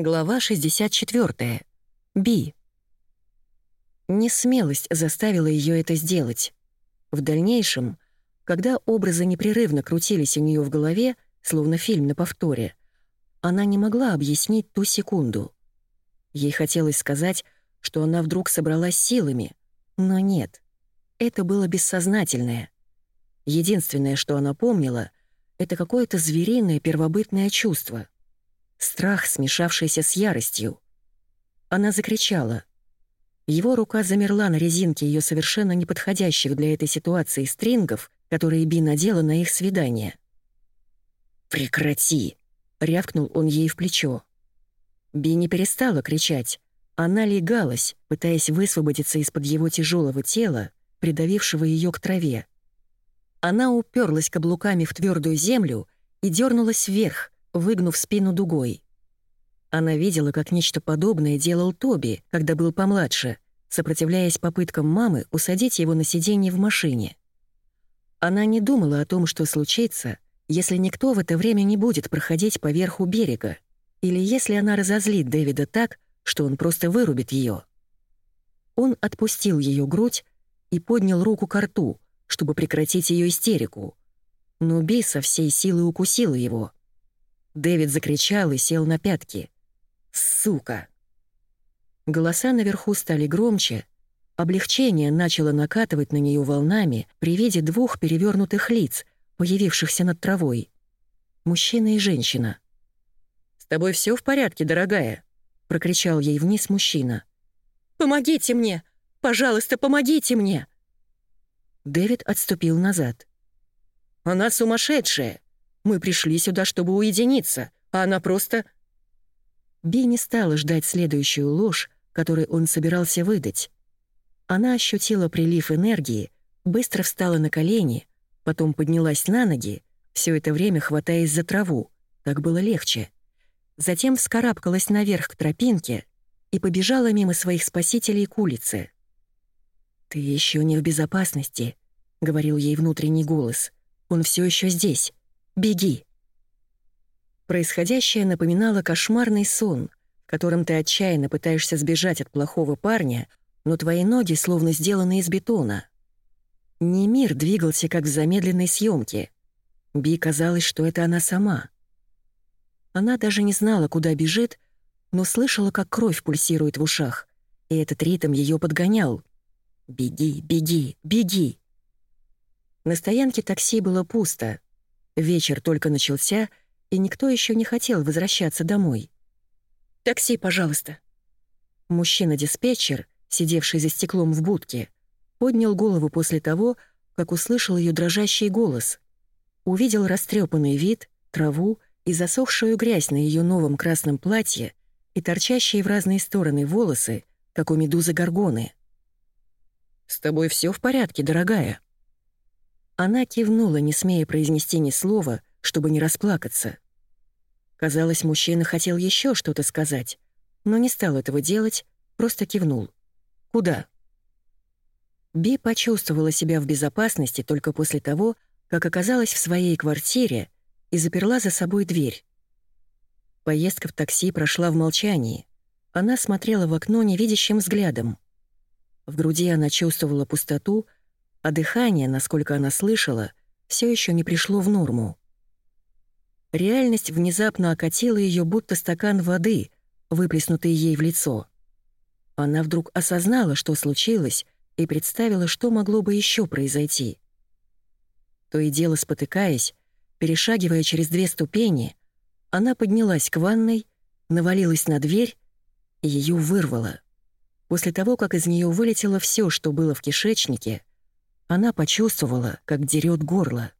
Глава 64. Би. Несмелость заставила ее это сделать. В дальнейшем, когда образы непрерывно крутились у нее в голове, словно фильм на повторе, она не могла объяснить ту секунду. Ей хотелось сказать, что она вдруг собралась силами, но нет. Это было бессознательное. Единственное, что она помнила, это какое-то звериное первобытное чувство — Страх, смешавшийся с яростью. Она закричала. Его рука замерла на резинке ее совершенно неподходящих для этой ситуации стрингов, которые Би надела на их свидание. «Прекрати!» — рявкнул он ей в плечо. Би не перестала кричать. Она легалась, пытаясь высвободиться из-под его тяжелого тела, придавившего ее к траве. Она уперлась каблуками в твердую землю и дернулась вверх, выгнув спину дугой. Она видела, как нечто подобное делал Тоби, когда был помладше, сопротивляясь попыткам мамы усадить его на сиденье в машине. Она не думала о том, что случится, если никто в это время не будет проходить по верху берега, или если она разозлит Дэвида так, что он просто вырубит ее. Он отпустил ее грудь и поднял руку к рту, чтобы прекратить ее истерику. Но Би со всей силы укусила его. Дэвид закричал и сел на пятки. «Сука!» Голоса наверху стали громче, облегчение начало накатывать на нее волнами при виде двух перевернутых лиц, появившихся над травой. Мужчина и женщина. «С тобой все в порядке, дорогая?» — прокричал ей вниз мужчина. «Помогите мне! Пожалуйста, помогите мне!» Дэвид отступил назад. «Она сумасшедшая! Мы пришли сюда, чтобы уединиться, а она просто...» Би не стала ждать следующую ложь, которую он собирался выдать. Она ощутила прилив энергии, быстро встала на колени, потом поднялась на ноги, все это время хватаясь за траву, так было легче. Затем вскарабкалась наверх к тропинке и побежала мимо своих спасителей к улице. «Ты еще не в безопасности», — говорил ей внутренний голос. «Он все еще здесь. Беги!» Происходящее напоминало кошмарный сон, в котором ты отчаянно пытаешься сбежать от плохого парня, но твои ноги словно сделаны из бетона. Не мир двигался, как в замедленной съемке. Би казалось, что это она сама. Она даже не знала, куда бежит, но слышала, как кровь пульсирует в ушах, и этот ритм ее подгонял. «Беги, беги, беги!» На стоянке такси было пусто — Вечер только начался, и никто еще не хотел возвращаться домой. «Такси, пожалуйста». Мужчина-диспетчер, сидевший за стеклом в будке, поднял голову после того, как услышал ее дрожащий голос. Увидел растрепанный вид, траву и засохшую грязь на ее новом красном платье и торчащие в разные стороны волосы, как у медузы горгоны. «С тобой все в порядке, дорогая?» Она кивнула, не смея произнести ни слова, чтобы не расплакаться. Казалось, мужчина хотел еще что-то сказать, но не стал этого делать, просто кивнул. «Куда?» Би почувствовала себя в безопасности только после того, как оказалась в своей квартире и заперла за собой дверь. Поездка в такси прошла в молчании. Она смотрела в окно невидящим взглядом. В груди она чувствовала пустоту, а дыхание, насколько она слышала, все еще не пришло в норму. Реальность внезапно окатила ее, будто стакан воды, выплеснутый ей в лицо. Она вдруг осознала, что случилось, и представила, что могло бы еще произойти. То и дело спотыкаясь, перешагивая через две ступени, она поднялась к ванной, навалилась на дверь и ее вырвало. После того, как из нее вылетело все, что было в кишечнике, она почувствовала, как дерет горло.